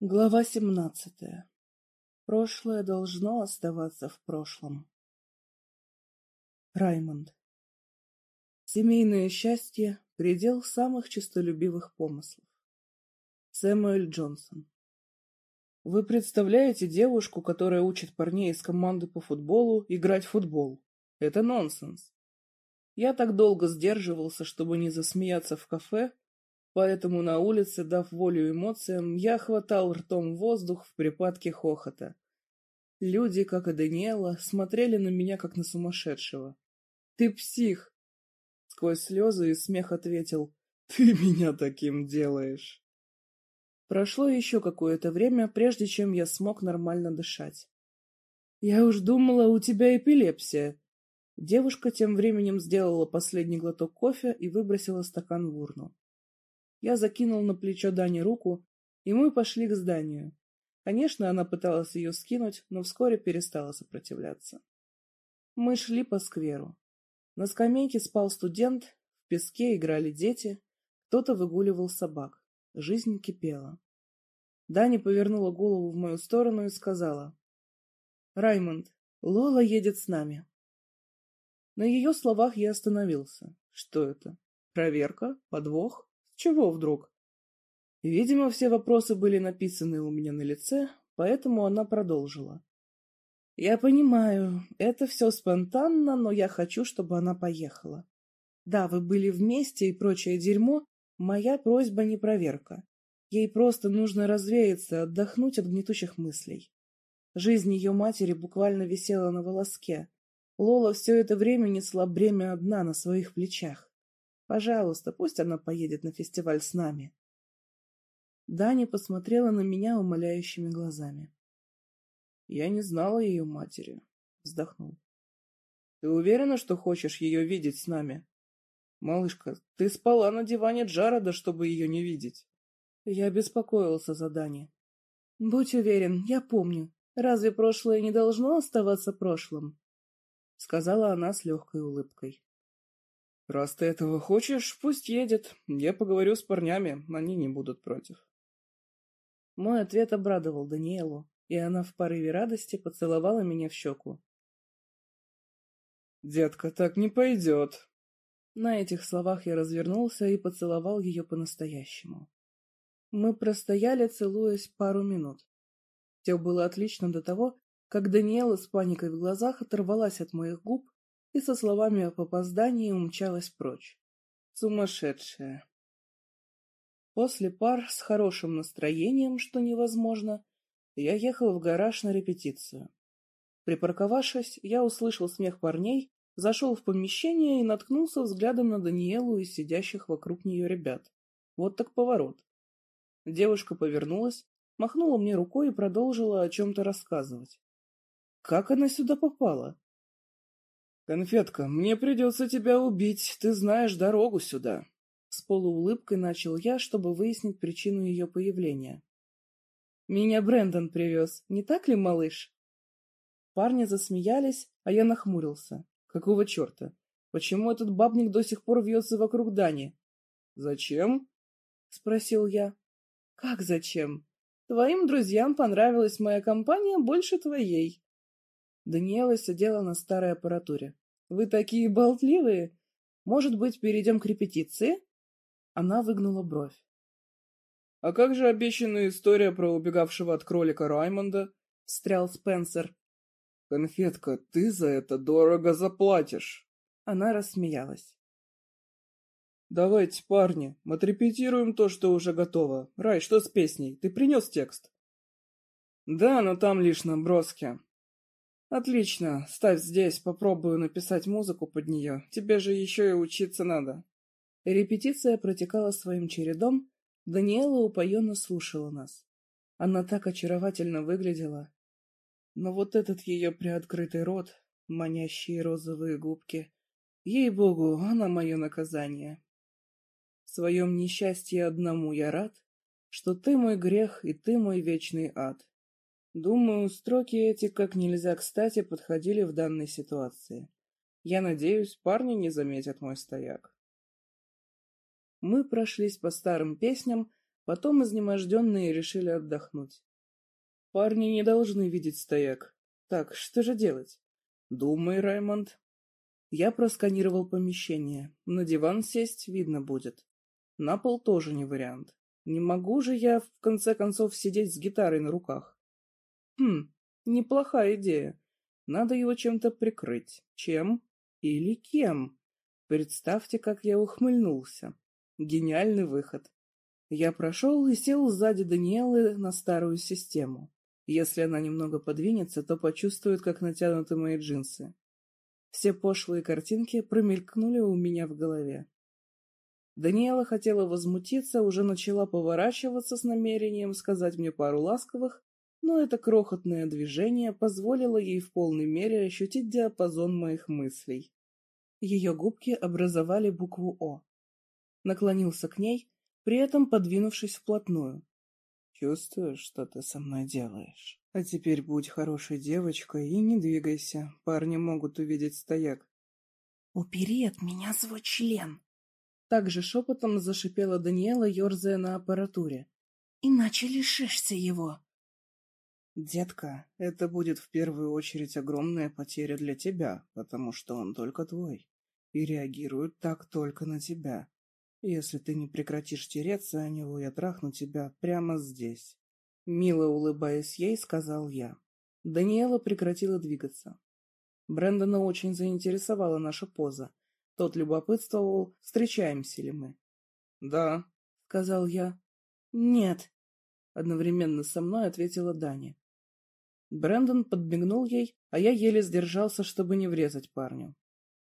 Глава семнадцатая. Прошлое должно оставаться в прошлом. Раймонд. Семейное счастье — предел самых честолюбивых помыслов. Сэмюэль Джонсон. Вы представляете девушку, которая учит парней из команды по футболу играть в футбол? Это нонсенс. Я так долго сдерживался, чтобы не засмеяться в кафе, Поэтому на улице, дав волю эмоциям, я хватал ртом воздух в припадке хохота. Люди, как и Даниэла, смотрели на меня, как на сумасшедшего. «Ты псих!» Сквозь слезы и смех ответил. «Ты меня таким делаешь!» Прошло еще какое-то время, прежде чем я смог нормально дышать. «Я уж думала, у тебя эпилепсия!» Девушка тем временем сделала последний глоток кофе и выбросила стакан в урну. Я закинул на плечо Дани руку, и мы пошли к зданию. Конечно, она пыталась ее скинуть, но вскоре перестала сопротивляться. Мы шли по скверу. На скамейке спал студент, в песке играли дети, кто-то выгуливал собак. Жизнь кипела. Дани повернула голову в мою сторону и сказала. «Раймонд, Лола едет с нами». На ее словах я остановился. Что это? Проверка? Подвох? Чего вдруг? Видимо, все вопросы были написаны у меня на лице, поэтому она продолжила. Я понимаю, это все спонтанно, но я хочу, чтобы она поехала. Да, вы были вместе и прочее дерьмо, моя просьба не проверка. Ей просто нужно развеяться, отдохнуть от гнетущих мыслей. Жизнь ее матери буквально висела на волоске. Лола все это время несла бремя одна на своих плечах. Пожалуйста, пусть она поедет на фестиваль с нами. Даня посмотрела на меня умоляющими глазами. Я не знала ее матери, вздохнул. Ты уверена, что хочешь ее видеть с нами? Малышка, ты спала на диване Джарода, чтобы ее не видеть. Я беспокоился за Дани. Будь уверен, я помню. Разве прошлое не должно оставаться прошлым? Сказала она с легкой улыбкой. Раз ты этого хочешь, пусть едет. Я поговорю с парнями, они не будут против. Мой ответ обрадовал Даниэлу, и она в порыве радости поцеловала меня в щеку. «Детка, так не пойдет!» На этих словах я развернулся и поцеловал ее по-настоящему. Мы простояли, целуясь пару минут. Все было отлично до того, как Даниэла с паникой в глазах оторвалась от моих губ и со словами об опоздании умчалась прочь. Сумасшедшая. После пар с хорошим настроением, что невозможно, я ехал в гараж на репетицию. Припарковавшись, я услышал смех парней, зашел в помещение и наткнулся взглядом на Даниэлу и сидящих вокруг нее ребят. Вот так поворот. Девушка повернулась, махнула мне рукой и продолжила о чем-то рассказывать. Как она сюда попала? «Конфетка, мне придется тебя убить, ты знаешь дорогу сюда». С полуулыбкой начал я, чтобы выяснить причину ее появления. «Меня Брэндон привез, не так ли, малыш?» Парни засмеялись, а я нахмурился. «Какого черта? Почему этот бабник до сих пор вьется вокруг Дани?» «Зачем?» — спросил я. «Как зачем? Твоим друзьям понравилась моя компания больше твоей». Даниэла сидела на старой аппаратуре. «Вы такие болтливые! Может быть, перейдем к репетиции?» Она выгнула бровь. «А как же обещанная история про убегавшего от кролика Раймонда?» — встрял Спенсер. «Конфетка, ты за это дорого заплатишь!» Она рассмеялась. «Давайте, парни, отрепетируем то, что уже готово. Рай, что с песней? Ты принес текст?» «Да, но там лишь наброски. Отлично, ставь здесь, попробую написать музыку под нее. Тебе же еще и учиться надо. Репетиция протекала своим чередом, Даниэла упоенно слушала нас. Она так очаровательно выглядела. Но вот этот ее приоткрытый рот, манящие розовые губки, ей-богу, она мое наказание. В своем несчастье одному я рад, что ты мой грех и ты мой вечный ад. Думаю, строки эти как нельзя кстати подходили в данной ситуации. Я надеюсь, парни не заметят мой стояк. Мы прошлись по старым песням, Потом изнеможденные решили отдохнуть. Парни не должны видеть стояк. Так, что же делать? Думай, Раймонд. Я просканировал помещение. На диван сесть видно будет. На пол тоже не вариант. Не могу же я, в конце концов, сидеть с гитарой на руках. Хм, неплохая идея. Надо его чем-то прикрыть. Чем? Или кем? Представьте, как я ухмыльнулся. Гениальный выход. Я прошел и сел сзади Даниэлы на старую систему. Если она немного подвинется, то почувствует, как натянуты мои джинсы. Все пошлые картинки промелькнули у меня в голове. Даниэла хотела возмутиться, уже начала поворачиваться с намерением сказать мне пару ласковых, но это крохотное движение позволило ей в полной мере ощутить диапазон моих мыслей. Ее губки образовали букву «О». Наклонился к ней, при этом подвинувшись вплотную. «Чувствуешь, что ты со мной делаешь? А теперь будь хорошей девочкой и не двигайся, парни могут увидеть стояк». «Убери от меня свой член!» Также шепотом зашипела Даниэла, ерзая на аппаратуре. «Иначе лишишься его!» «Детка, это будет в первую очередь огромная потеря для тебя, потому что он только твой, и реагирует так только на тебя. Если ты не прекратишь тереться о него, я трахну тебя прямо здесь». Мило улыбаясь ей, сказал я. Даниэла прекратила двигаться. Брэндона очень заинтересовала наша поза. Тот любопытствовал, встречаемся ли мы. «Да», — сказал я. «Нет», — одновременно со мной ответила Даня. Брэндон подмигнул ей, а я еле сдержался, чтобы не врезать парню.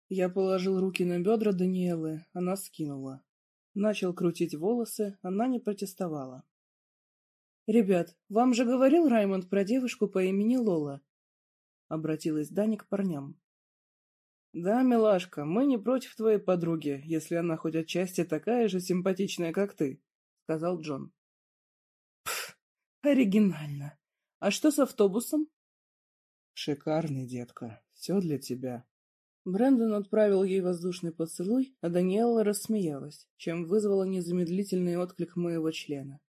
Я положил руки на бедра Даниэлы, она скинула. Начал крутить волосы, она не протестовала. «Ребят, вам же говорил Раймонд про девушку по имени Лола?» Обратилась Дани к парням. «Да, милашка, мы не против твоей подруги, если она хоть отчасти такая же симпатичная, как ты», — сказал Джон. «Пф, оригинально. А что с автобусом?» «Шикарный, детка. Все для тебя». Брэндон отправил ей воздушный поцелуй, а Даниэла рассмеялась, чем вызвала незамедлительный отклик моего члена.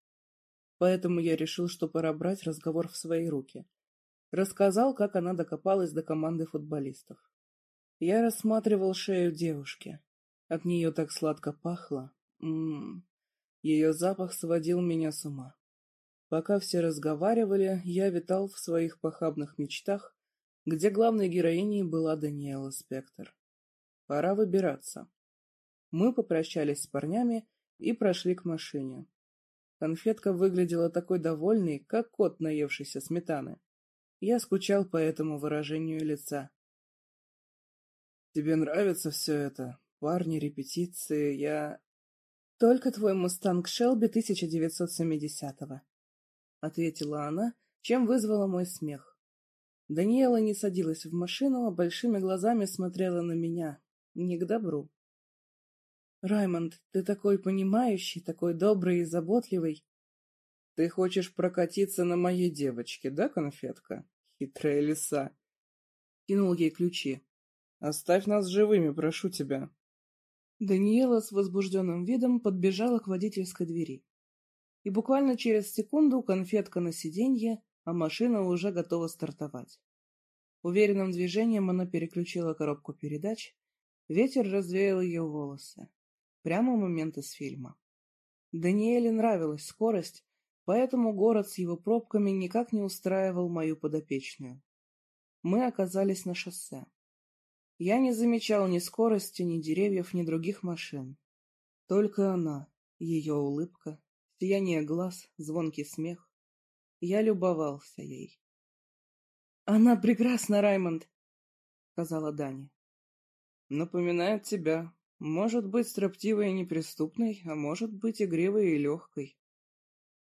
Поэтому я решил, что пора брать разговор в свои руки. Рассказал, как она докопалась до команды футболистов. Я рассматривал шею девушки. От нее так сладко пахло. М -м -м. Ее запах сводил меня с ума. Пока все разговаривали, я витал в своих похабных мечтах, где главной героиней была Даниэла Спектр. Пора выбираться. Мы попрощались с парнями и прошли к машине. Конфетка выглядела такой довольной, как кот, наевшийся сметаны. Я скучал по этому выражению лица. «Тебе нравится все это? Парни, репетиции, я...» «Только твой мустанг Шелби 1970-го», — ответила она, чем вызвала мой смех. Даниэла не садилась в машину, а большими глазами смотрела на меня. Не к добру. «Раймонд, ты такой понимающий, такой добрый и заботливый». «Ты хочешь прокатиться на моей девочке, да, конфетка? Хитрая лиса!» Кинул ей ключи. «Оставь нас живыми, прошу тебя». Даниэла с возбужденным видом подбежала к водительской двери и буквально через секунду конфетка на сиденье, а машина уже готова стартовать. Уверенным движением она переключила коробку передач, ветер развеял ее волосы. Прямо момент из фильма. Даниэле нравилась скорость, поэтому город с его пробками никак не устраивал мою подопечную. Мы оказались на шоссе. Я не замечал ни скорости, ни деревьев, ни других машин. Только она, ее улыбка, сияние глаз, звонкий смех. Я любовался ей. «Она прекрасна, Раймонд!» — сказала Дани. «Напоминает тебя. Может быть, строптивой и неприступной, а может быть, игривой и легкой».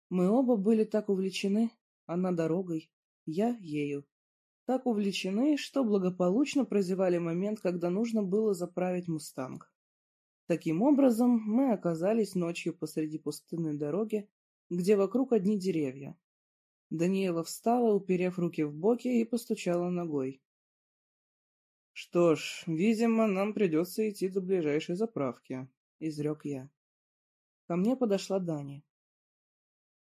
Мы оба были так увлечены, она дорогой, я ею. Так увлечены, что благополучно прозевали момент, когда нужно было заправить «Мустанг». Таким образом, мы оказались ночью посреди пустынной дороги, где вокруг одни деревья. Даниэла встала, уперев руки в боки, и постучала ногой. «Что ж, видимо, нам придется идти до ближайшей заправки», — изрек я. Ко мне подошла Дани.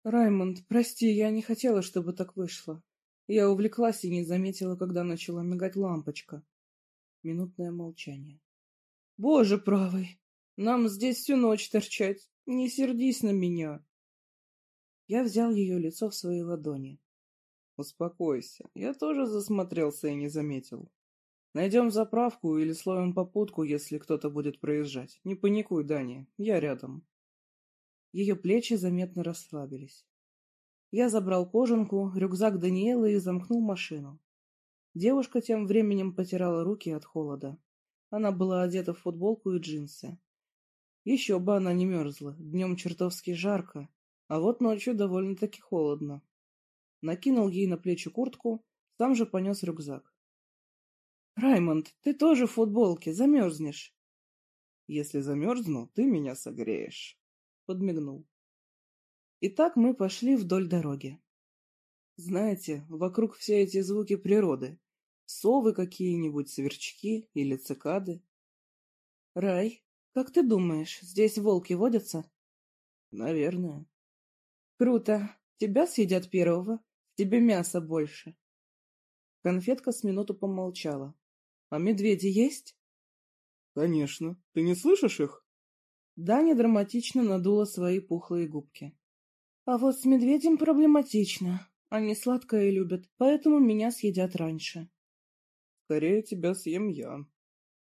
Раймонд, прости, я не хотела, чтобы так вышло. Я увлеклась и не заметила, когда начала мигать лампочка. Минутное молчание. Боже правый, нам здесь всю ночь торчать. Не сердись на меня. Я взял ее лицо в свои ладони. Успокойся, я тоже засмотрелся и не заметил. Найдем заправку или словим попутку, если кто-то будет проезжать. Не паникуй, Дани, я рядом. Ее плечи заметно расслабились. Я забрал кожанку, рюкзак Даниэлы и замкнул машину. Девушка тем временем потирала руки от холода. Она была одета в футболку и джинсы. Еще бы она не мерзла, днем чертовски жарко, а вот ночью довольно-таки холодно. Накинул ей на плечи куртку, сам же понес рюкзак. — Раймонд, ты тоже в футболке, замерзнешь. — Если замерзну, ты меня согреешь, — подмигнул. Итак, мы пошли вдоль дороги. Знаете, вокруг все эти звуки природы. Совы какие-нибудь, сверчки или цикады. Рай, как ты думаешь, здесь волки водятся? Наверное. Круто. Тебя съедят первого. Тебе мяса больше. Конфетка с минуту помолчала. А медведи есть? Конечно. Ты не слышишь их? Даня драматично надула свои пухлые губки. А вот с медведем проблематично. Они сладкое любят, поэтому меня съедят раньше. Скорее тебя съем я,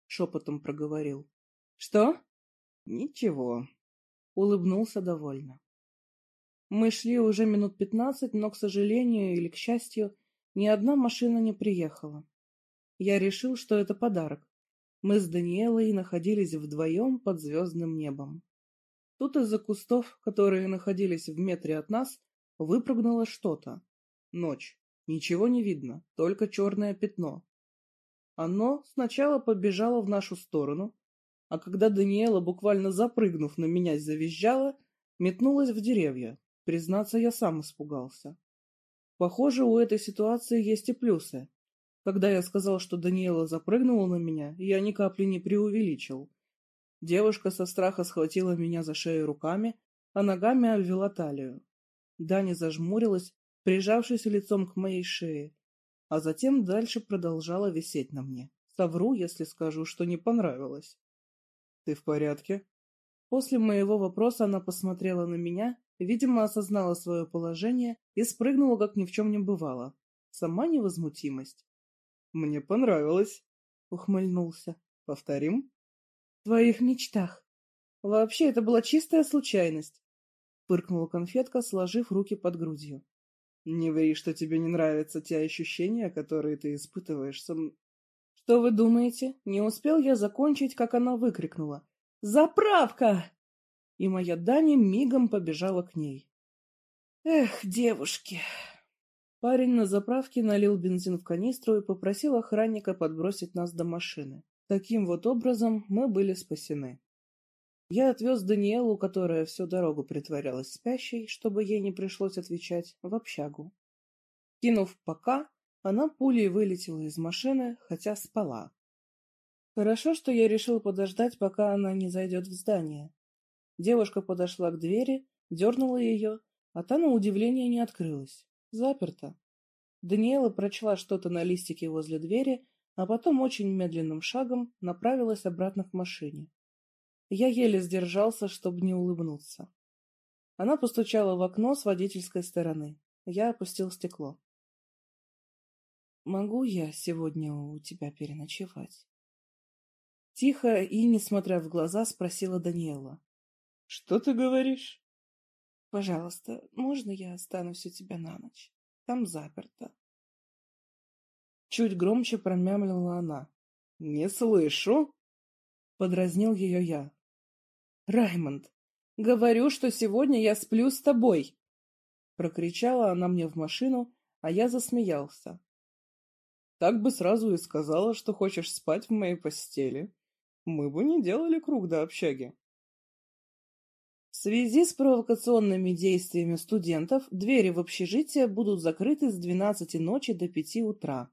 шепотом проговорил. Что? Ничего. Улыбнулся довольно. Мы шли уже минут пятнадцать, но, к сожалению или к счастью, ни одна машина не приехала. Я решил, что это подарок. Мы с Даниэлой находились вдвоем под звездным небом. Тут из-за кустов, которые находились в метре от нас, выпрыгнуло что-то. Ночь. Ничего не видно, только черное пятно. Оно сначала побежало в нашу сторону, а когда Даниэла, буквально запрыгнув на меня, завизжала, метнулась в деревья. Признаться, я сам испугался. Похоже, у этой ситуации есть и плюсы. Когда я сказал, что Даниэла запрыгнула на меня, я ни капли не преувеличил. Девушка со страха схватила меня за шею руками, а ногами обвела талию. Дани зажмурилась, прижавшись лицом к моей шее, а затем дальше продолжала висеть на мне. Совру, если скажу, что не понравилось. — Ты в порядке? После моего вопроса она посмотрела на меня, видимо, осознала свое положение и спрыгнула, как ни в чем не бывало. Сама невозмутимость. — Мне понравилось, — ухмыльнулся. — Повторим? твоих мечтах. Вообще, это была чистая случайность. Пыркнула конфетка, сложив руки под грудью. Не ври, что тебе не нравятся те ощущения, которые ты испытываешь сам... Что вы думаете? Не успел я закончить, как она выкрикнула. «Заправка!» И моя Даня мигом побежала к ней. Эх, девушки! Парень на заправке налил бензин в канистру и попросил охранника подбросить нас до машины. Таким вот образом мы были спасены. Я отвез Даниэлу, которая всю дорогу притворялась спящей, чтобы ей не пришлось отвечать, в общагу. Кинув «пока», она пулей вылетела из машины, хотя спала. Хорошо, что я решил подождать, пока она не зайдет в здание. Девушка подошла к двери, дернула ее, а та, на удивление, не открылась. Заперта. Даниэла прочла что-то на листике возле двери а потом очень медленным шагом направилась обратно к машине. Я еле сдержался, чтобы не улыбнуться. Она постучала в окно с водительской стороны. Я опустил стекло. «Могу я сегодня у тебя переночевать?» Тихо и, несмотря в глаза, спросила Даниэла. «Что ты говоришь?» «Пожалуйста, можно я останусь у тебя на ночь? Там заперто». Чуть громче промямлила она. «Не слышу!» Подразнил ее я. «Раймонд, говорю, что сегодня я сплю с тобой!» Прокричала она мне в машину, а я засмеялся. «Так бы сразу и сказала, что хочешь спать в моей постели. Мы бы не делали круг до общаги». В связи с провокационными действиями студентов двери в общежитие будут закрыты с 12 ночи до 5 утра.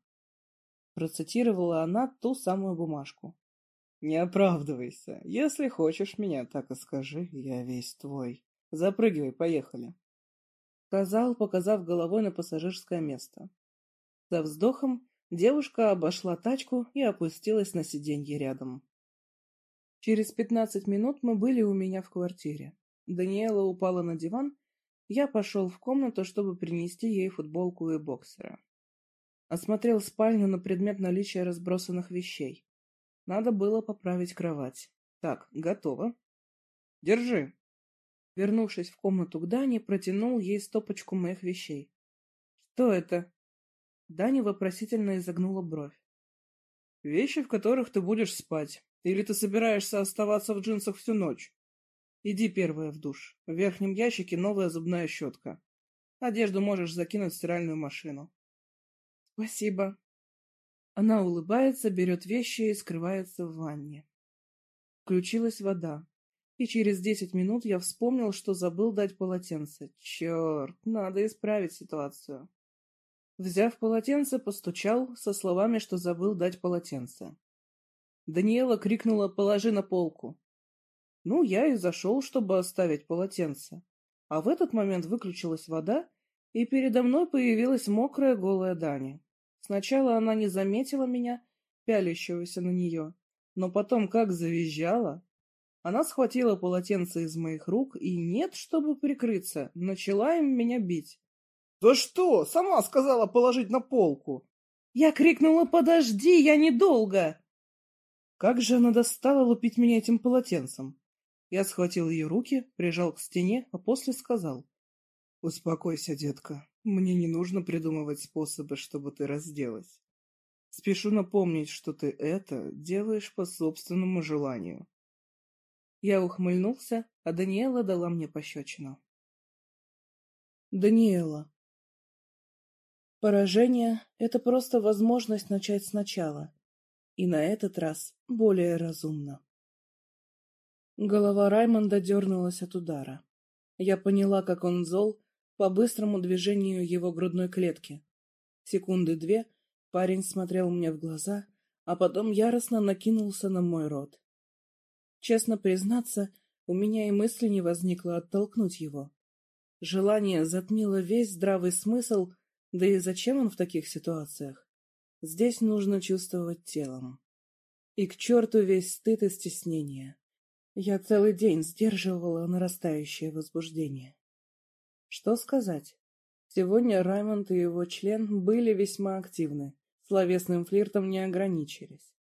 Процитировала она ту самую бумажку. «Не оправдывайся. Если хочешь меня, так и скажи. Я весь твой. Запрыгивай, поехали». сказал, показав головой на пассажирское место. За вздохом девушка обошла тачку и опустилась на сиденье рядом. Через пятнадцать минут мы были у меня в квартире. Даниэла упала на диван, я пошел в комнату, чтобы принести ей футболку и боксера. Осмотрел спальню на предмет наличия разбросанных вещей. Надо было поправить кровать. Так, готово. Держи. Вернувшись в комнату к Дане, протянул ей стопочку моих вещей. Что это? Даня вопросительно изогнула бровь. Вещи, в которых ты будешь спать. Или ты собираешься оставаться в джинсах всю ночь? Иди первая в душ. В верхнем ящике новая зубная щетка. Одежду можешь закинуть в стиральную машину. Спасибо. Она улыбается, берет вещи и скрывается в ванне. Включилась вода. И через десять минут я вспомнил, что забыл дать полотенце. Черт, надо исправить ситуацию. Взяв полотенце, постучал со словами, что забыл дать полотенце. Даниэла крикнула «Положи на полку». Ну, я и зашел, чтобы оставить полотенце. А в этот момент выключилась вода, и передо мной появилась мокрая голая Даня. Сначала она не заметила меня, пялящегося на нее, но потом как завизжала. Она схватила полотенце из моих рук и нет, чтобы прикрыться, начала им меня бить. «Да что? Сама сказала положить на полку!» Я крикнула «Подожди, я недолго!» Как же она достала лупить меня этим полотенцем? Я схватил ее руки, прижал к стене, а после сказал. «Успокойся, детка. Мне не нужно придумывать способы, чтобы ты разделась. Спешу напомнить, что ты это делаешь по собственному желанию». Я ухмыльнулся, а Даниэла дала мне пощечину. Даниэла. Поражение — это просто возможность начать сначала и на этот раз более разумно. Голова Раймонда дернулась от удара. Я поняла, как он зол по быстрому движению его грудной клетки. Секунды две парень смотрел мне в глаза, а потом яростно накинулся на мой рот. Честно признаться, у меня и мысли не возникло оттолкнуть его. Желание затмило весь здравый смысл, да и зачем он в таких ситуациях? Здесь нужно чувствовать телом. И к черту весь стыд и стеснение. Я целый день сдерживала нарастающее возбуждение. Что сказать? Сегодня Раймонд и его член были весьма активны, словесным флиртом не ограничились.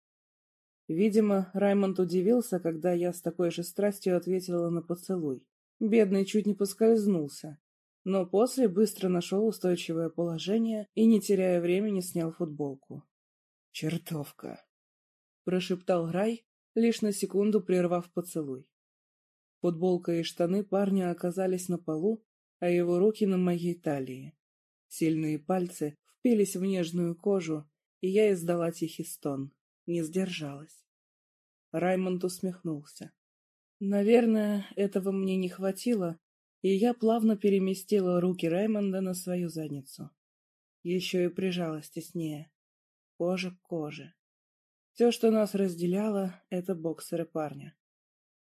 Видимо, Раймонд удивился, когда я с такой же страстью ответила на поцелуй. Бедный чуть не поскользнулся, но после быстро нашел устойчивое положение и, не теряя времени, снял футболку. «Чертовка!» — прошептал Рай, лишь на секунду прервав поцелуй. Футболка и штаны парня оказались на полу, а его руки на моей талии. Сильные пальцы впились в нежную кожу, и я издала тихий стон, не сдержалась. Раймонд усмехнулся. Наверное, этого мне не хватило, и я плавно переместила руки Раймонда на свою задницу. Еще и прижалась теснее. Кожа к коже. Все, что нас разделяло, это боксеры парня.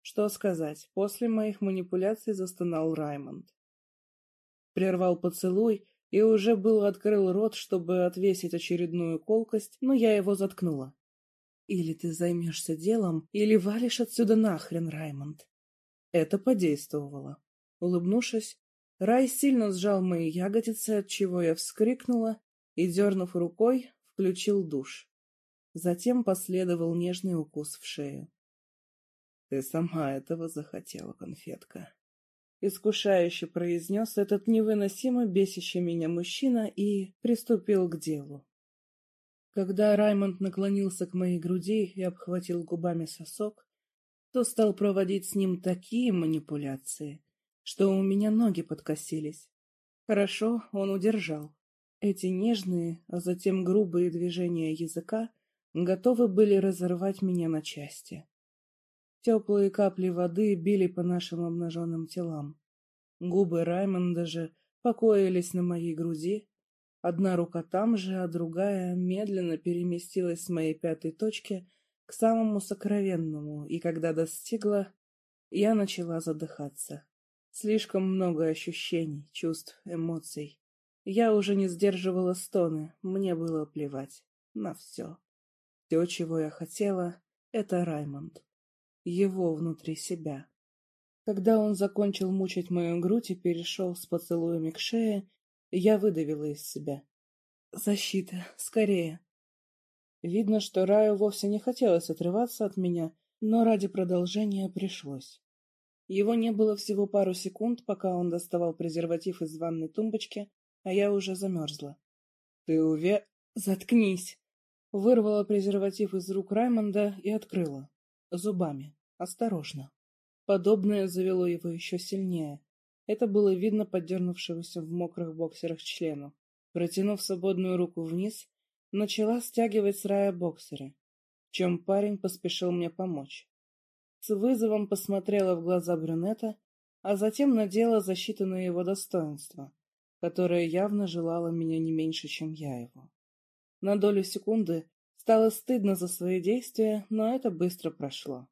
Что сказать, после моих манипуляций застонал Раймонд. Прервал поцелуй и уже был открыл рот, чтобы отвесить очередную колкость, но я его заткнула. Или ты займешься делом, или валишь отсюда нахрен, Раймонд. Это подействовало. Улыбнувшись, Рай сильно сжал мои ягодицы, от чего я вскрикнула и, дернув рукой, включил душ. Затем последовал нежный укус в шею. «Ты сама этого захотела, конфетка», — искушающе произнес этот невыносимо бесящий меня мужчина и приступил к делу. Когда Раймонд наклонился к моей груди и обхватил губами сосок, то стал проводить с ним такие манипуляции, что у меня ноги подкосились. Хорошо, он удержал. Эти нежные, а затем грубые движения языка готовы были разорвать меня на части. Теплые капли воды били по нашим обнаженным телам. Губы Раймонда же покоились на моей груди. Одна рука там же, а другая медленно переместилась с моей пятой точки к самому сокровенному, и когда достигла, я начала задыхаться. Слишком много ощущений, чувств, эмоций. Я уже не сдерживала стоны, мне было плевать на все. Все, чего я хотела, — это Раймонд. Его внутри себя. Когда он закончил мучить мою грудь и перешел с поцелуями к шее, я выдавила из себя. «Защита! Скорее!» Видно, что Раю вовсе не хотелось отрываться от меня, но ради продолжения пришлось. Его не было всего пару секунд, пока он доставал презерватив из ванной тумбочки, а я уже замерзла. — Ты уве... Заткнись! Вырвала презерватив из рук Раймонда и открыла. Зубами. Осторожно. Подобное завело его еще сильнее. Это было видно поддернувшегося в мокрых боксерах члену. Протянув свободную руку вниз, начала стягивать с рая боксеры, чем парень поспешил мне помочь. С вызовом посмотрела в глаза брюнета, а затем надела защиту на его достоинство, которое явно желало меня не меньше, чем я его. На долю секунды стало стыдно за свои действия, но это быстро прошло.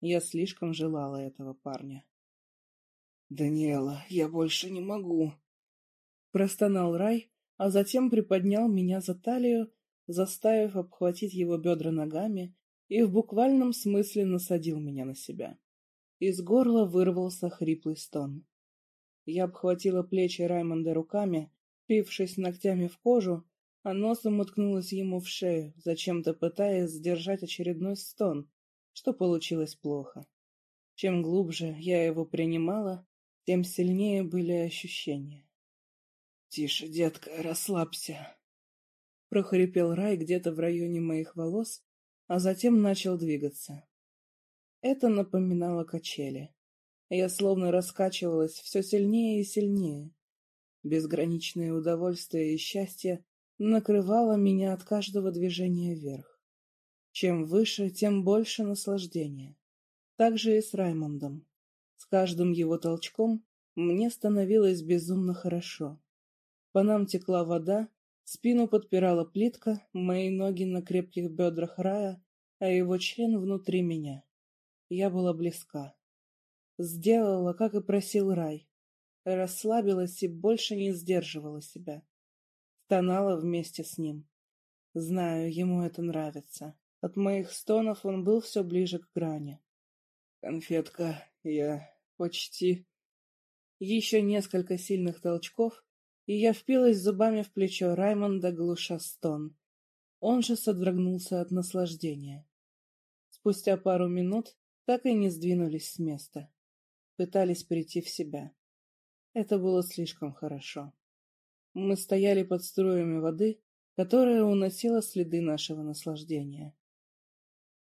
Я слишком желала этого парня. «Даниэла, я больше не могу!» Простонал Рай, а затем приподнял меня за талию, заставив обхватить его бедра ногами и в буквальном смысле насадил меня на себя. Из горла вырвался хриплый стон. Я обхватила плечи Раймонда руками, пившись ногтями в кожу, а носом уткнулась ему в шею, зачем-то пытаясь сдержать очередной стон, что получилось плохо. Чем глубже я его принимала, тем сильнее были ощущения. — Тише, детка, расслабься. Прохрипел Рай где-то в районе моих волос, а затем начал двигаться. Это напоминало качели. Я словно раскачивалась все сильнее и сильнее. Безграничное удовольствие и счастье накрывала меня от каждого движения вверх. Чем выше, тем больше наслаждения. Так же и с Раймондом. С каждым его толчком мне становилось безумно хорошо. По нам текла вода, спину подпирала плитка, мои ноги на крепких бедрах рая, а его член внутри меня. Я была близка. Сделала, как и просил рай. Расслабилась и больше не сдерживала себя стонала вместе с ним. Знаю, ему это нравится. От моих стонов он был все ближе к грани. Конфетка, я почти... Еще несколько сильных толчков, и я впилась зубами в плечо Раймонда, глуша стон. Он же содрогнулся от наслаждения. Спустя пару минут так и не сдвинулись с места. Пытались прийти в себя. Это было слишком хорошо. Мы стояли под струями воды, которая уносила следы нашего наслаждения.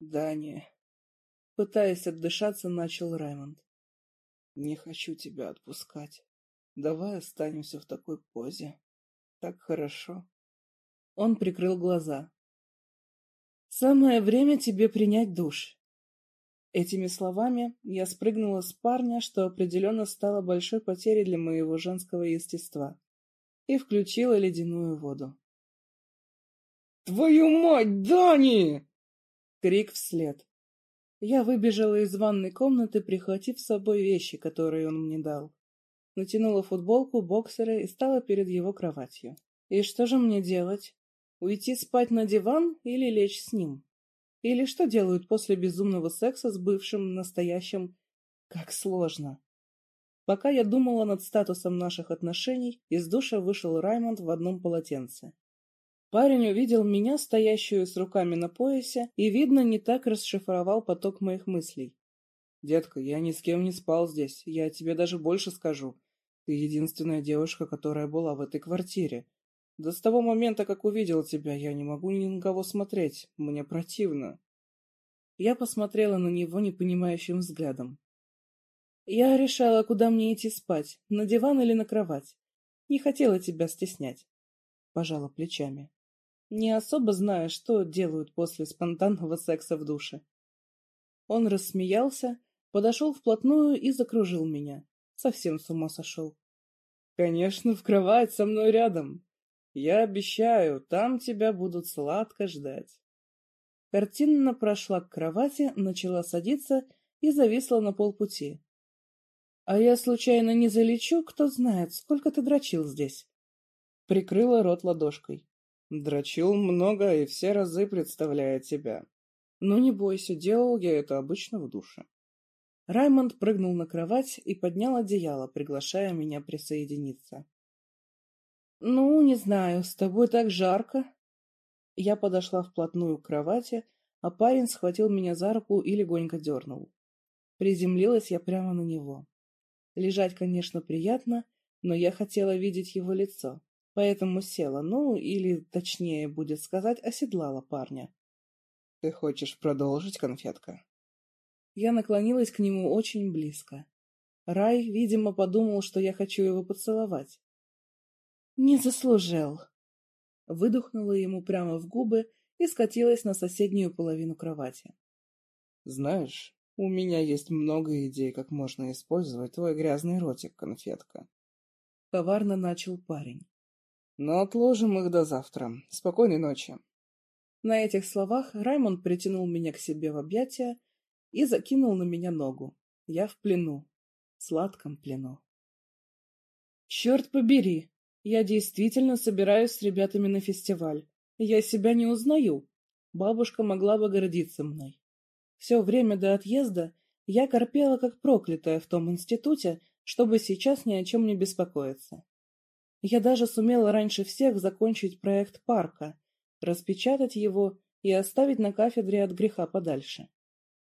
«Дани», — пытаясь отдышаться, начал Раймонд. «Не хочу тебя отпускать. Давай останемся в такой позе. Так хорошо». Он прикрыл глаза. «Самое время тебе принять душ». Этими словами я спрыгнула с парня, что определенно стало большой потерей для моего женского естества и включила ледяную воду. «Твою мать, Дани!» Крик вслед. Я выбежала из ванной комнаты, прихватив с собой вещи, которые он мне дал. Натянула футболку, боксеры и стала перед его кроватью. И что же мне делать? Уйти спать на диван или лечь с ним? Или что делают после безумного секса с бывшим настоящим? Как сложно. Пока я думала над статусом наших отношений, из душа вышел Раймонд в одном полотенце. Парень увидел меня, стоящую с руками на поясе, и, видно, не так расшифровал поток моих мыслей. «Детка, я ни с кем не спал здесь, я тебе даже больше скажу. Ты единственная девушка, которая была в этой квартире. Да с того момента, как увидел тебя, я не могу ни на кого смотреть, мне противно». Я посмотрела на него непонимающим взглядом. Я решала, куда мне идти спать, на диван или на кровать. Не хотела тебя стеснять. Пожала плечами. Не особо знаю, что делают после спонтанного секса в душе. Он рассмеялся, подошел вплотную и закружил меня. Совсем с ума сошел. Конечно, в кровать со мной рядом. Я обещаю, там тебя будут сладко ждать. Картинно прошла к кровати, начала садиться и зависла на полпути. А я случайно не залечу, кто знает, сколько ты дрочил здесь. Прикрыла рот ладошкой. Дрочил много и все разы представляя тебя. Но не бойся, делал я это обычно в душе. Раймонд прыгнул на кровать и поднял одеяло, приглашая меня присоединиться. «Ну, не знаю, с тобой так жарко». Я подошла вплотную к кровати, а парень схватил меня за руку и легонько дернул. Приземлилась я прямо на него. Лежать, конечно, приятно, но я хотела видеть его лицо, поэтому села, ну, или, точнее будет сказать, оседлала парня. «Ты хочешь продолжить, конфетка?» Я наклонилась к нему очень близко. Рай, видимо, подумал, что я хочу его поцеловать. «Не заслужил!» Выдохнула ему прямо в губы и скатилась на соседнюю половину кровати. «Знаешь, у меня есть много идей, как можно использовать твой грязный ротик, конфетка». Коварно начал парень. «Но отложим их до завтра. Спокойной ночи». На этих словах Раймонд притянул меня к себе в объятия и закинул на меня ногу. Я в плену, сладком плену. Черт побери, я действительно собираюсь с ребятами на фестиваль. Я себя не узнаю. Бабушка могла бы гордиться мной. Все время до отъезда я корпела как проклятая в том институте, чтобы сейчас ни о чем не беспокоиться. Я даже сумела раньше всех закончить проект парка, распечатать его и оставить на кафедре от греха подальше.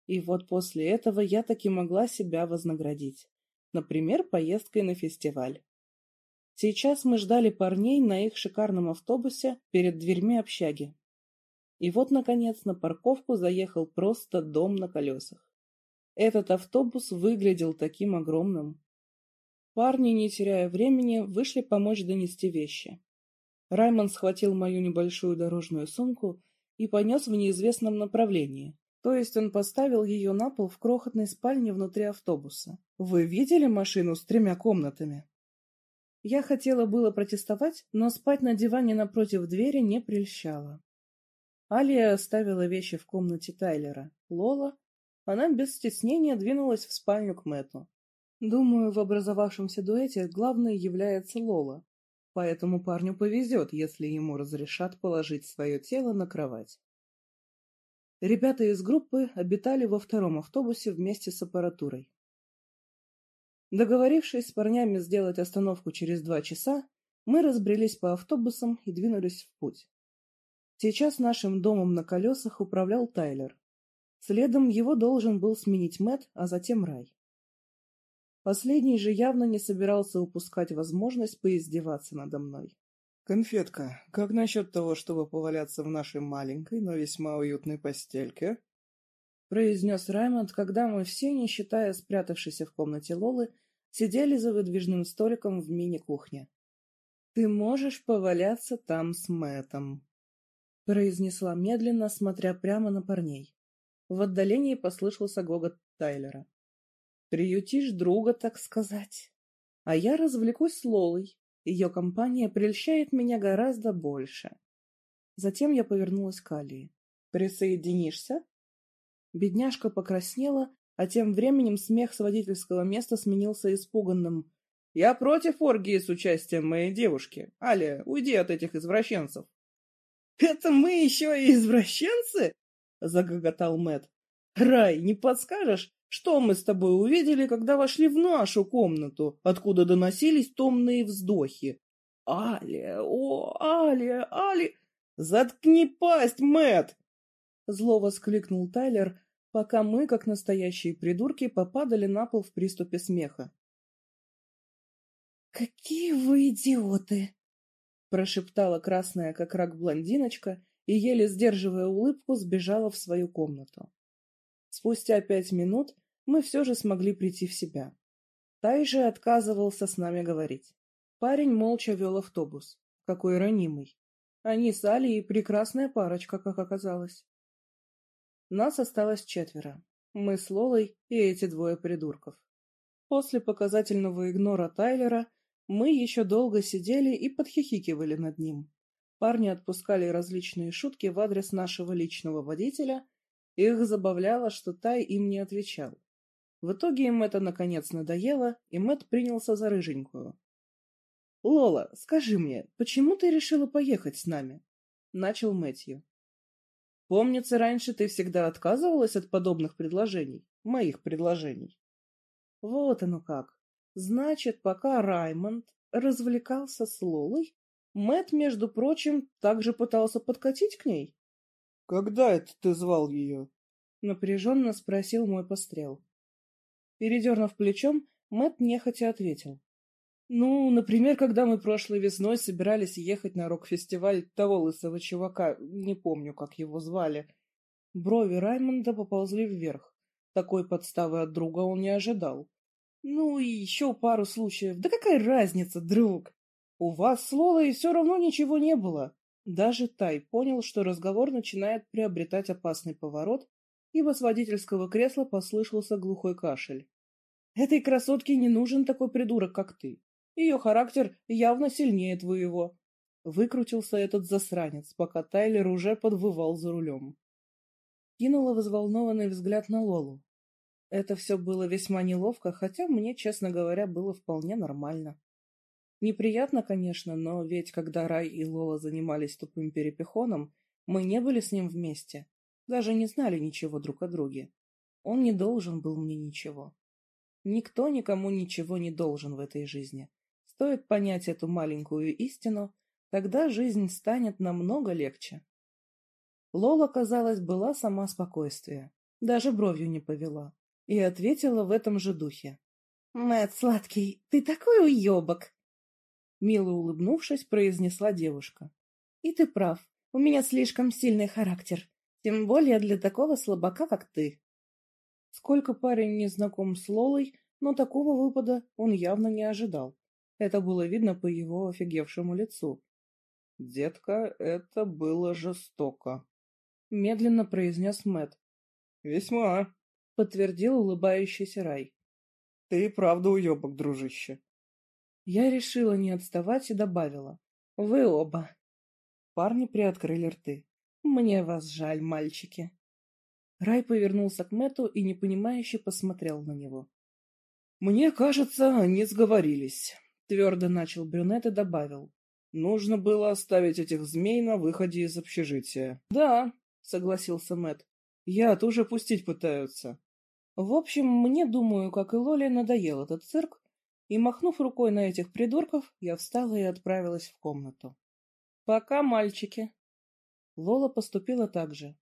И вот после этого я таки могла себя вознаградить. Например, поездкой на фестиваль. Сейчас мы ждали парней на их шикарном автобусе перед дверьми общаги. И вот, наконец, на парковку заехал просто дом на колесах. Этот автобус выглядел таким огромным. Парни, не теряя времени, вышли помочь донести вещи. Раймон схватил мою небольшую дорожную сумку и понес в неизвестном направлении. То есть он поставил ее на пол в крохотной спальне внутри автобуса. Вы видели машину с тремя комнатами? Я хотела было протестовать, но спать на диване напротив двери не прельщала. Алия оставила вещи в комнате Тайлера. Лола, она без стеснения двинулась в спальню к Мэтту. Думаю, в образовавшемся дуэте главной является Лола, Поэтому парню повезет, если ему разрешат положить свое тело на кровать. Ребята из группы обитали во втором автобусе вместе с аппаратурой. Договорившись с парнями сделать остановку через два часа, мы разбрелись по автобусам и двинулись в путь. Сейчас нашим домом на колесах управлял Тайлер. Следом его должен был сменить Мэт, а затем Рай. Последний же явно не собирался упускать возможность поиздеваться надо мной. «Конфетка, как насчет того, чтобы поваляться в нашей маленькой, но весьма уютной постельке?» произнес Раймонд, когда мы все, не считая спрятавшейся в комнате Лолы, сидели за выдвижным столиком в мини-кухне. «Ты можешь поваляться там с Мэтом», — произнесла медленно, смотря прямо на парней. В отдалении послышался гогот Тайлера. Приютишь друга, так сказать. А я развлекусь с Лолой. Ее компания прельщает меня гораздо больше. Затем я повернулась к Алии. «Присоединишься?» Бедняжка покраснела, а тем временем смех с водительского места сменился испуганным. «Я против оргии с участием моей девушки. Алия, уйди от этих извращенцев!» «Это мы еще и извращенцы?» — загоготал Мэт. «Рай, не подскажешь, что мы с тобой увидели, когда вошли в нашу комнату, откуда доносились томные вздохи? Алия, о, Алия, Али... Заткни пасть, Мэт! Зло воскликнул Тайлер, пока мы, как настоящие придурки, попадали на пол в приступе смеха. «Какие вы идиоты!» прошептала красная, как рак, блондиночка и, еле сдерживая улыбку, сбежала в свою комнату. Спустя пять минут мы все же смогли прийти в себя. Тай же отказывался с нами говорить. Парень молча вел автобус. Какой ранимый. Они с Алией прекрасная парочка, как оказалось. Нас осталось четверо. Мы с Лолой и эти двое придурков. После показательного игнора Тайлера мы еще долго сидели и подхихикивали над ним. Парни отпускали различные шутки в адрес нашего личного водителя, их забавляло, что Тай им не отвечал. В итоге им это наконец надоело, и Мэт принялся за рыженькую. — Лола, скажи мне, почему ты решила поехать с нами? — начал Мэтью. — Помнится, раньше ты всегда отказывалась от подобных предложений, моих предложений. — Вот оно как. Значит, пока Раймонд развлекался с Лолой, Мэт, между прочим, также пытался подкатить к ней. — Когда это ты звал ее? — напряженно спросил мой пострел. Передернув плечом, Мэт нехотя ответил. Ну, например, когда мы прошлой весной собирались ехать на рок-фестиваль того лысого чувака, не помню, как его звали. Брови Раймонда поползли вверх. Такой подставы от друга он не ожидал. Ну и еще пару случаев. Да какая разница, друг? У вас с Лолой все равно ничего не было. Даже Тай понял, что разговор начинает приобретать опасный поворот, ибо с водительского кресла послышался глухой кашель. Этой красотке не нужен такой придурок, как ты. Ее характер явно сильнее твоего. Выкрутился этот засранец, пока Тайлер уже подвывал за рулем. Кинула взволнованный взгляд на Лолу. Это все было весьма неловко, хотя мне, честно говоря, было вполне нормально. Неприятно, конечно, но ведь когда Рай и Лола занимались тупым перепихоном, мы не были с ним вместе, даже не знали ничего друг о друге. Он не должен был мне ничего. Никто никому ничего не должен в этой жизни. Стоит понять эту маленькую истину, тогда жизнь станет намного легче. Лола, казалось, была сама спокойствие, даже бровью не повела, и ответила в этом же духе. — Мэтт, сладкий, ты такой уебок! Мило улыбнувшись, произнесла девушка. — И ты прав, у меня слишком сильный характер, тем более для такого слабака, как ты. Сколько парень не знаком с Лолой, но такого выпада он явно не ожидал. Это было видно по его офигевшему лицу. «Детка, это было жестоко», — медленно произнес Мэт. «Весьма», — подтвердил улыбающийся Рай. «Ты правда уебок, дружище». Я решила не отставать и добавила. «Вы оба». Парни приоткрыли рты. «Мне вас жаль, мальчики». Рай повернулся к Мэту и непонимающе посмотрел на него. «Мне кажется, они сговорились», — твердо начал брюнет и добавил. «Нужно было оставить этих змей на выходе из общежития». «Да», — согласился Мэт. «Я тоже пустить пытаются». В общем, мне, думаю, как и Лоле, надоел этот цирк, и, махнув рукой на этих придурков, я встала и отправилась в комнату. «Пока, мальчики!» Лола поступила так же.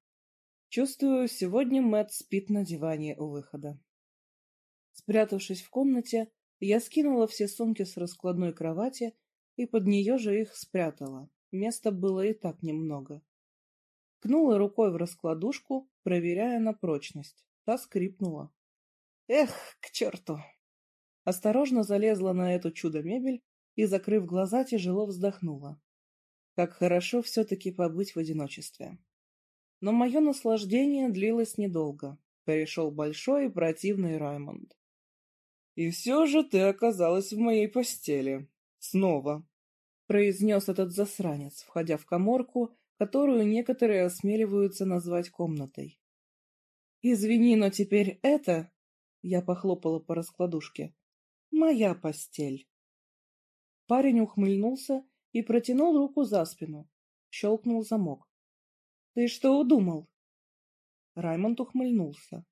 Чувствую, сегодня Мэт спит на диване у выхода. Спрятавшись в комнате, я скинула все сумки с раскладной кровати и под нее же их спрятала. Места было и так немного. Кнула рукой в раскладушку, проверяя на прочность. Та скрипнула. Эх, к черту! Осторожно залезла на эту чудо-мебель и, закрыв глаза, тяжело вздохнула. Как хорошо все-таки побыть в одиночестве. Но мое наслаждение длилось недолго. Пришел большой и противный Раймонд. «И все же ты оказалась в моей постели. Снова», — произнес этот засранец, входя в коморку, которую некоторые осмеливаются назвать комнатой. «Извини, но теперь это...» — я похлопала по раскладушке. «Моя постель». Парень ухмыльнулся и протянул руку за спину. Щелкнул замок. «Ты что удумал?» Раймонд ухмыльнулся.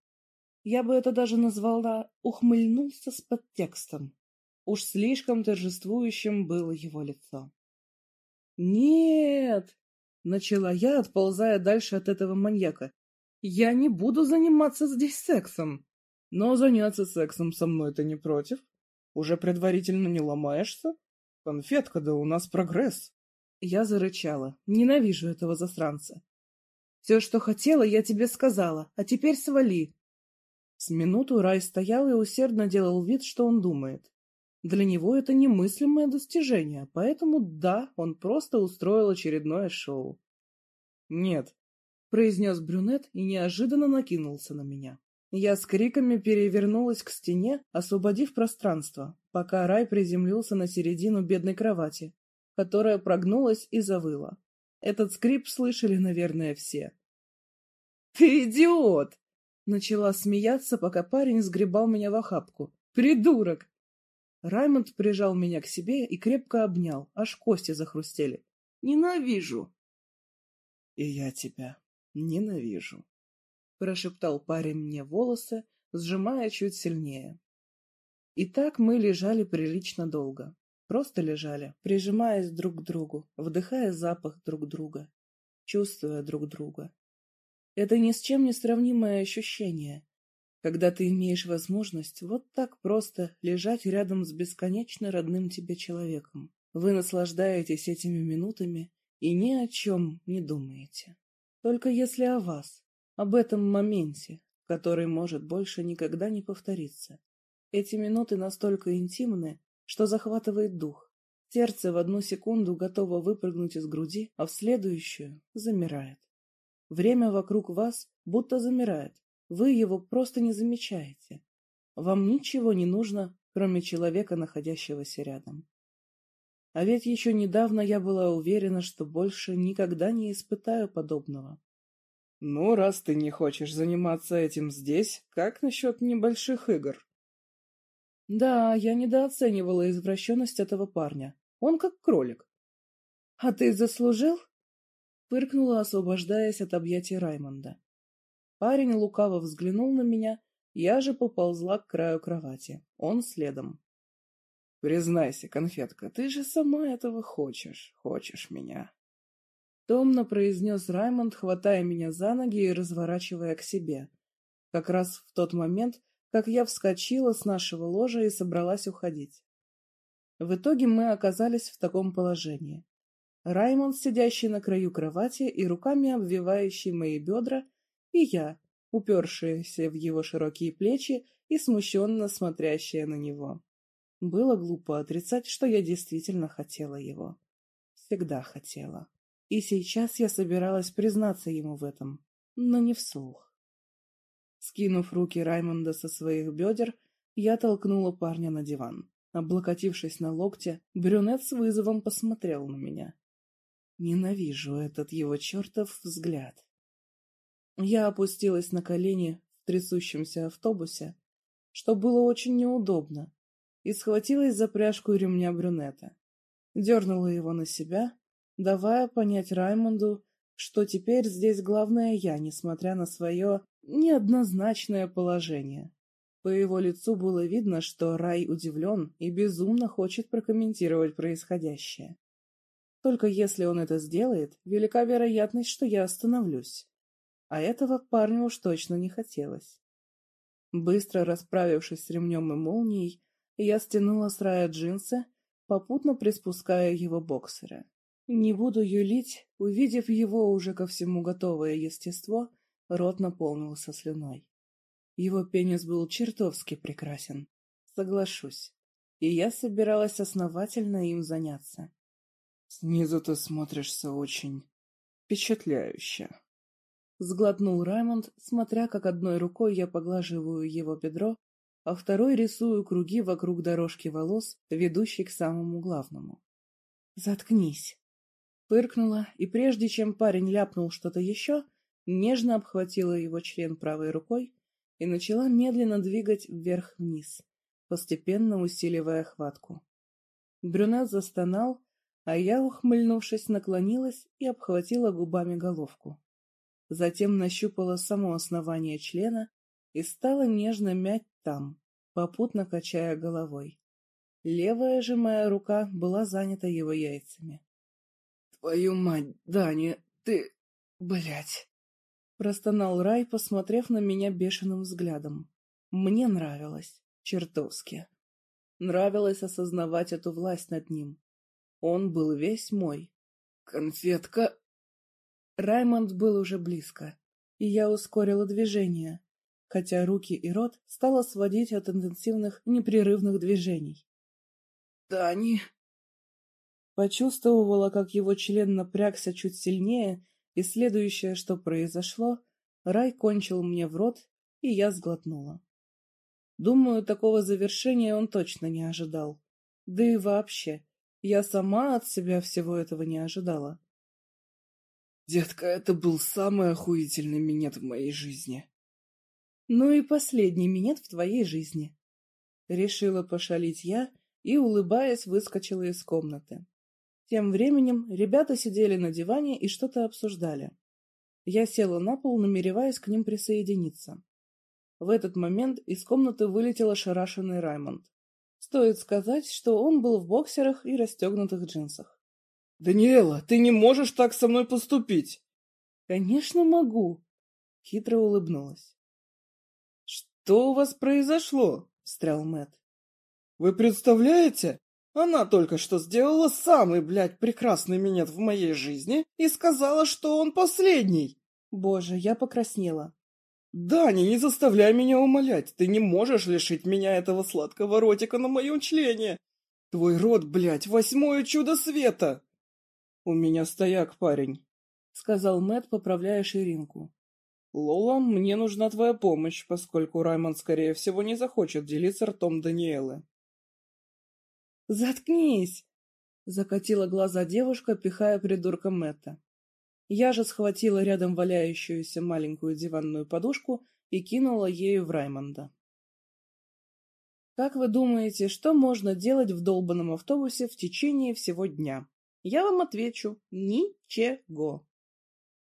Я бы это даже назвала «ухмыльнулся с подтекстом». Уж слишком торжествующим было его лицо. «Нет!» — начала я, отползая дальше от этого маньяка. «Я не буду заниматься здесь сексом. Но заняться сексом со мной ты не против? Уже предварительно не ломаешься? Конфетка, да у нас прогресс!» Я зарычала. Ненавижу этого засранца. «Все, что хотела, я тебе сказала, а теперь свали!» С минуту Рай стоял и усердно делал вид, что он думает. Для него это немыслимое достижение, поэтому да, он просто устроил очередное шоу. «Нет», — произнес брюнет и неожиданно накинулся на меня. Я с криками перевернулась к стене, освободив пространство, пока Рай приземлился на середину бедной кровати, которая прогнулась и завыла. Этот скрип слышали, наверное, все. «Ты идиот!» Начала смеяться, пока парень сгребал меня в охапку. «Придурок!» Раймонд прижал меня к себе и крепко обнял, аж кости захрустели. «Ненавижу!» «И я тебя ненавижу!» Прошептал парень мне волосы, сжимая чуть сильнее. И так мы лежали прилично долго. Просто лежали, прижимаясь друг к другу, вдыхая запах друг друга, чувствуя друг друга. Это ни с чем не сравнимое ощущение, когда ты имеешь возможность вот так просто лежать рядом с бесконечно родным тебе человеком. Вы наслаждаетесь этими минутами и ни о чем не думаете. Только если о вас, об этом моменте, который может больше никогда не повториться. Эти минуты настолько интимны, что захватывает дух. Сердце в одну секунду готово выпрыгнуть из груди, а в следующую замирает. Время вокруг вас будто замирает, вы его просто не замечаете. Вам ничего не нужно, кроме человека, находящегося рядом. А ведь еще недавно я была уверена, что больше никогда не испытаю подобного. Ну, раз ты не хочешь заниматься этим здесь, как насчет небольших игр? Да, я недооценивала извращенность этого парня. Он как кролик. А ты заслужил? Фыркнула, освобождаясь от объятий Раймонда. Парень лукаво взглянул на меня, я же поползла к краю кровати. Он следом. Признайся, конфетка, ты же сама этого хочешь, хочешь меня. Томно произнес Раймонд, хватая меня за ноги и разворачивая к себе. Как раз в тот момент, как я вскочила с нашего ложа и собралась уходить. В итоге мы оказались в таком положении. Раймонд, сидящий на краю кровати и руками обвивающий мои бедра, и я, упершаяся в его широкие плечи и смущенно смотрящая на него. Было глупо отрицать, что я действительно хотела его. Всегда хотела. И сейчас я собиралась признаться ему в этом, но не вслух. Скинув руки Раймонда со своих бедер, я толкнула парня на диван. Облокотившись на локте, брюнет с вызовом посмотрел на меня. Ненавижу этот его чертов взгляд. Я опустилась на колени в трясущемся автобусе, что было очень неудобно, и схватилась за пряжку ремня брюнета. Дернула его на себя, давая понять Раймонду, что теперь здесь главное я, несмотря на свое неоднозначное положение. По его лицу было видно, что Рай удивлен и безумно хочет прокомментировать происходящее. Только если он это сделает, велика вероятность, что я остановлюсь. А этого парню уж точно не хотелось. Быстро расправившись с ремнем и молнией, я стянула с Рая джинсы, попутно приспуская его боксеры. Не буду юлить, увидев его уже ко всему готовое естество, рот наполнился слюной. Его пенис был чертовски прекрасен, соглашусь, и я собиралась основательно им заняться. Снизу ты смотришься очень впечатляюще. Сглотнул Раймонд, смотря как одной рукой я поглаживаю его бедро, а второй рисую круги вокруг дорожки волос, ведущей к самому главному. «Заткнись!» Фыркнула, и прежде чем парень ляпнул что-то еще, нежно обхватила его член правой рукой и начала медленно двигать вверх-вниз, постепенно усиливая хватку. Брюнет застонал, а я, ухмыльнувшись, наклонилась и обхватила губами головку. Затем нащупала само основание члена и стала нежно мять там, попутно качая головой. Левая же моя рука была занята его яйцами. — Твою мать, Даня, ты... блять! Простонал Рай, посмотрев на меня бешеным взглядом. Мне нравилось, чертовски. Нравилось осознавать эту власть над ним. Он был весь мой. «Конфетка!» Раймонд был уже близко, и я ускорила движение, хотя руки и рот стало сводить от интенсивных непрерывных движений. «Дани!» Почувствовала, как его член напрягся чуть сильнее, и следующее, что произошло, рай кончил мне в рот, и я сглотнула. Думаю, такого завершения он точно не ожидал. Да и вообще, я сама от себя всего этого не ожидала. Детка, это был самый охуительный минет в моей жизни. Ну и последний минет в твоей жизни. Решила пошалить я и, улыбаясь, выскочила из комнаты. Тем временем ребята сидели на диване и что-то обсуждали. Я села на пол, намереваясь к ним присоединиться. В этот момент из комнаты вылетел ошарашенный Раймонд. Стоит сказать, что он был в боксерах и расстегнутых джинсах. «Даниэла, ты не можешь так со мной поступить!» «Конечно могу!» Хитро улыбнулась. «Что у вас произошло?» — встрял Мэт. «Вы представляете? Она только что сделала самый, блядь, прекрасный минет в моей жизни и сказала, что он последний!» Боже, я покраснела. «Дани, не заставляй меня умолять, ты не можешь лишить меня этого сладкого ротика на моем члене! Твой рот, блядь, восьмое чудо света!» «У меня стояк, парень», — сказал Мэт, поправляя ширинку. «Лола, мне нужна твоя помощь, поскольку Раймонд, скорее всего, не захочет делиться ртом Даниэлы». «Заткнись!» — закатила глаза девушка, пихая придурка Мэтта. Я же схватила рядом валяющуюся маленькую диванную подушку и кинула ею в Раймонда. Как вы думаете, что можно делать в долбанном автобусе в течение всего дня? Я вам отвечу – ничего.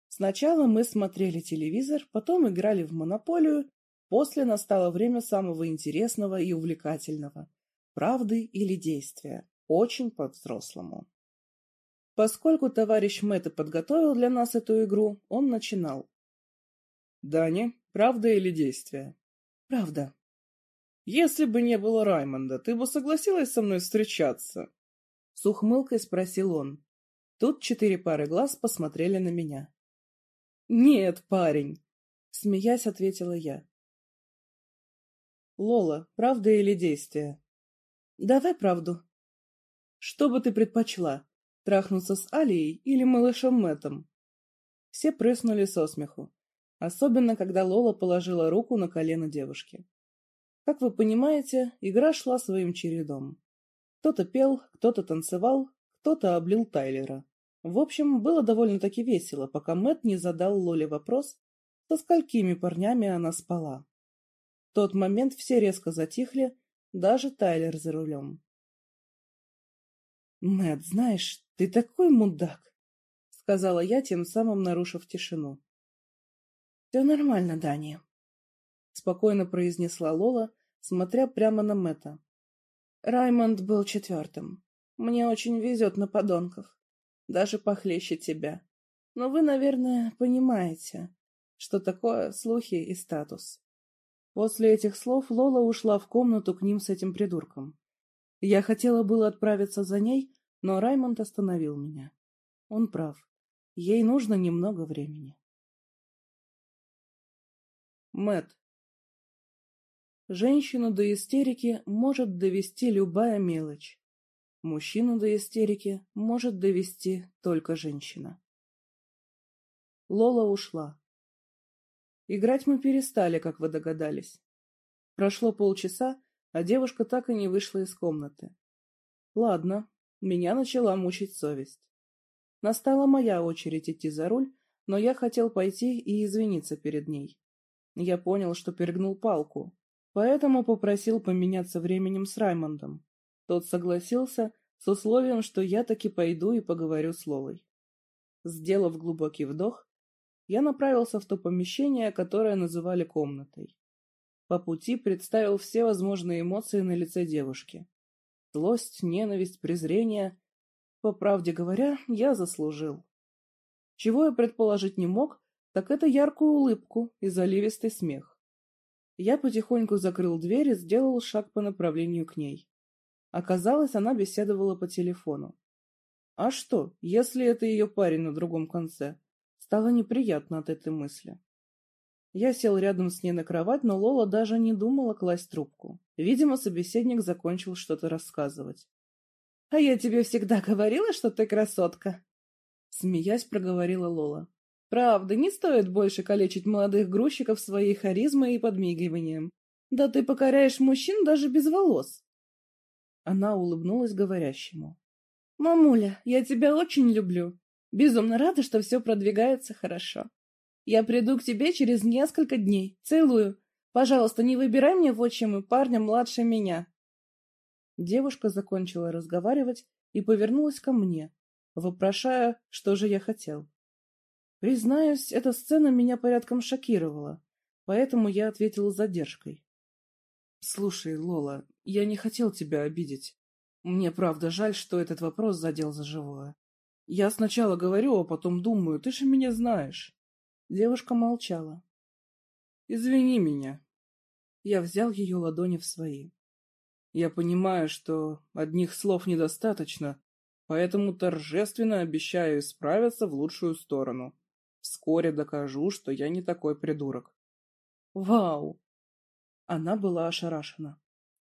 Сначала мы смотрели телевизор, потом играли в монополию, после настало время самого интересного и увлекательного – правды или действия, очень по-взрослому. Поскольку товарищ Мэтт подготовил для нас эту игру, он начинал. «Даня, правда или действие?» «Правда». «Если бы не было Раймонда, ты бы согласилась со мной встречаться?» С ухмылкой спросил он. Тут четыре пары глаз посмотрели на меня. «Нет, парень!» — смеясь, ответила я. «Лола, правда или действие?» «Давай правду». «Что бы ты предпочла, трахнуться с Алией или малышом Мэттом?» Все прыснули со смеху, особенно когда Лола положила руку на колено девушки. Как вы понимаете, игра шла своим чередом. Кто-то пел, кто-то танцевал, кто-то облил Тайлера. В общем, было довольно-таки весело, пока Мэт не задал Лоле вопрос, со сколькими парнями она спала. В тот момент все резко затихли, даже Тайлер за рулем. Мэт, знаешь, ты такой мудак, сказала я, тем самым нарушив тишину. Все нормально, Дани, спокойно произнесла Лола, смотря прямо на Мэта. Раймонд был четвертым. Мне очень везет на подонков даже похлеще тебя. Но вы, наверное, понимаете, что такое слухи и статус. После этих слов Лола ушла в комнату к ним с этим придурком. Я хотела было отправиться за ней, но Раймонд остановил меня. Он прав. Ей нужно немного времени. Мэт. Женщину до истерики может довести любая мелочь. Мужчину до истерики может довести только женщина. Лола ушла. Играть мы перестали, как вы догадались. Прошло полчаса, а девушка так и не вышла из комнаты. Ладно, меня начала мучить совесть. Настала моя очередь идти за руль, но я хотел пойти и извиниться перед ней. Я понял, что перегнул палку, поэтому попросил поменяться временем с Раймондом. Тот согласился с условием, что я таки пойду и поговорю с Лолой. Сделав глубокий вдох, я направился в то помещение, которое называли комнатой. По пути представил все возможные эмоции на лице девушки. Злость, ненависть, презрение. По правде говоря, я заслужил. Чего я предположить не мог, так это яркую улыбку и заливистый смех. Я потихоньку закрыл дверь и сделал шаг по направлению к ней. Оказалось, она беседовала по телефону. А что, если это ее парень на другом конце? Стало неприятно от этой мысли. Я сел рядом с ней на кровать, но Лола даже не думала класть трубку. Видимо, собеседник закончил что-то рассказывать. — А я тебе всегда говорила, что ты красотка! Смеясь, проговорила Лола. — Правда, не стоит больше калечить молодых грузчиков своей харизмой и подмигиванием. Да ты покоряешь мужчин даже без волос. Она улыбнулась говорящему. «Мамуля, я тебя очень люблю. Безумно рада, что все продвигается хорошо. Я приду к тебе через несколько дней. Целую. Пожалуйста, не выбирай мне в отчимы парня младше меня. Девушка закончила разговаривать и повернулась ко мне, вопрошая, что же я хотел. Признаюсь, эта сцена меня порядком шокировала, поэтому я ответил с задержкой. «Слушай, Лола, я не хотел тебя обидеть. Мне правда жаль, что этот вопрос задел за живое. Я сначала говорю, а потом думаю, ты же меня знаешь». Девушка молчала. «Извини меня». Я взял ее ладони в свои. Я понимаю, что одних слов недостаточно, поэтому торжественно обещаю исправиться в лучшую сторону. Вскоре докажу, что я не такой придурок. Вау! Она была ошарашена.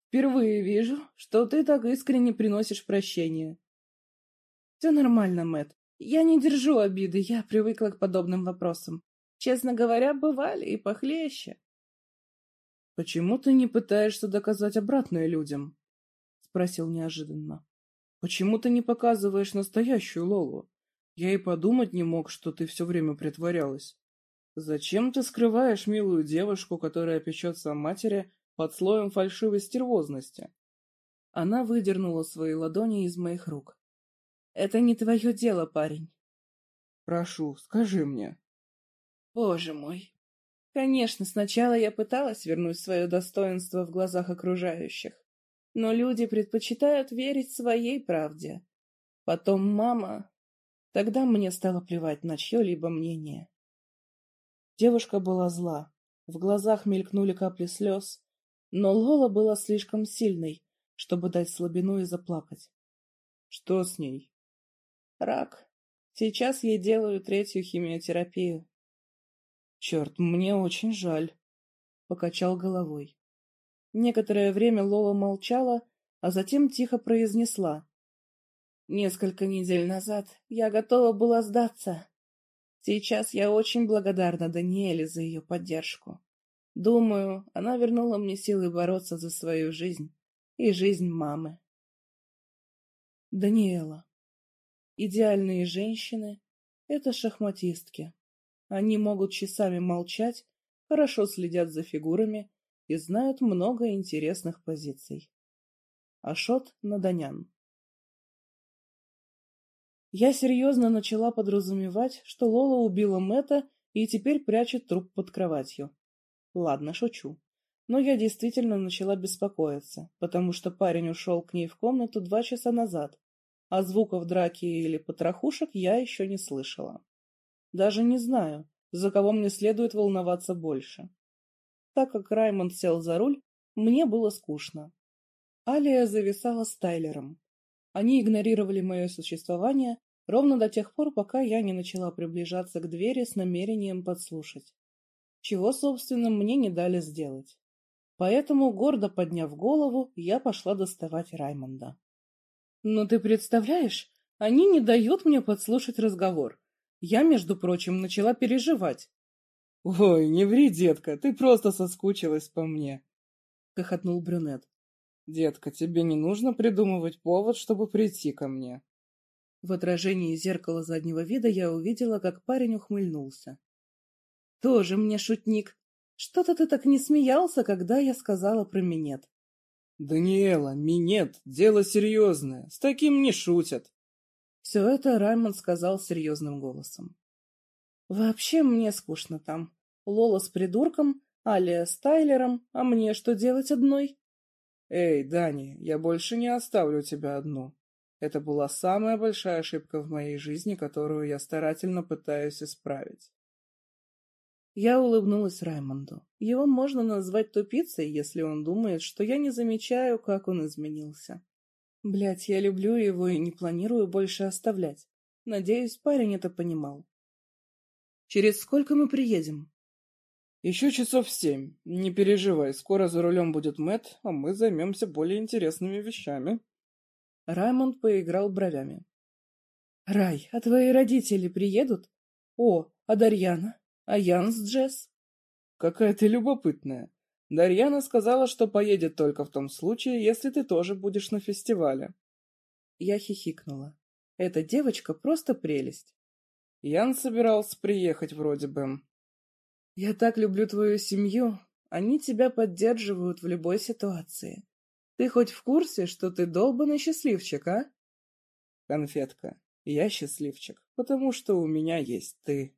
Впервые вижу, что ты так искренне приносишь прощение. Все нормально, Мэт. Я не держу обиды, я привыкла к подобным вопросам. Честно говоря, бывали и похлеще. «Почему ты не пытаешься доказать обратное людям?» — спросил неожиданно. «Почему ты не показываешь настоящую Лолу? Я и подумать не мог, что ты все время притворялась. Зачем ты скрываешь милую девушку, которая печется о матери, под слоем фальшивой стервозности?» Она выдернула свои ладони из моих рук. «Это не твое дело, парень». «Прошу, скажи мне». «Боже мой, Конечно, сначала я пыталась вернуть свое достоинство в глазах окружающих, но люди предпочитают верить своей правде. Потом мама... Тогда мне стало плевать на чье-либо мнение. Девушка была зла, в глазах мелькнули капли слез, но Лола была слишком сильной, чтобы дать слабину и заплакать. Что с ней? Рак. Сейчас ей делают третью химиотерапию. Черт, мне очень жаль. Покачал головой. Некоторое время Лола молчала, а затем тихо произнесла. Несколько недель назад я готова была сдаться. Сейчас я очень благодарна Даниэле за ее поддержку. Думаю, она вернула мне силы бороться за свою жизнь и жизнь мамы. Даниэла. Идеальные женщины — это шахматистки. Они могут часами молчать, хорошо следят за фигурами и знают много интересных позиций. Ашот Наданян Я серьезно начала подразумевать, что Лола убила Мэтта и теперь прячет труп под кроватью. Ладно, шучу. Но я действительно начала беспокоиться, потому что парень ушел к ней в комнату два часа назад, а звуков драки или потрохушек я еще не слышала. Даже не знаю, за кого мне следует волноваться больше. Так как Раймонд сел за руль, мне было скучно. Алия зависала с Тайлером. Они игнорировали мое существование ровно до тех пор, пока я не начала приближаться к двери с намерением подслушать. Чего, собственно, мне не дали сделать. Поэтому, гордо подняв голову, я пошла доставать Раймонда. «Но ты представляешь, они не дают мне подслушать разговор. Я, между прочим, начала переживать. — Ой, не ври, детка, ты просто соскучилась по мне, — хохотнул брюнет. — Детка, тебе не нужно придумывать повод, чтобы прийти ко мне. В отражении зеркала заднего вида я увидела, как парень ухмыльнулся. — Тоже мне шутник. Что-то ты так не смеялся, когда я сказала про минет. — Даниэла, минет — дело серьезное, с таким не шутят. Все это Раймонд сказал серьезным голосом. «Вообще мне скучно там. Лола с придурком, Алия с Тайлером, а мне что делать одной?» «Эй, Дани, я больше не оставлю тебя одну. Это была самая большая ошибка в моей жизни, которую я старательно пытаюсь исправить». Я улыбнулась Раймонду. Его можно назвать тупицей, если он думает, что я не замечаю, как он изменился. Блять, я люблю его и не планирую больше оставлять. Надеюсь, парень это понимал. Через сколько мы приедем? Еще часов семь. Не переживай, скоро за рулем будет Мэт, а мы займемся более интересными вещами. Раймонд поиграл бровями. Рай, а твои родители приедут? О, а Дарьяна? А Ян с Джесс? Какая ты любопытная. Дарьяна сказала, что поедет только в том случае, если ты тоже будешь на фестивале. Я хихикнула. Эта девочка просто прелесть. Ян собирался приехать вроде бы. Я так люблю твою семью, Они тебя поддерживают в любой ситуации. Ты хоть в курсе, что ты долбанный счастливчик, а? Конфетка, я счастливчик, потому что у меня есть ты.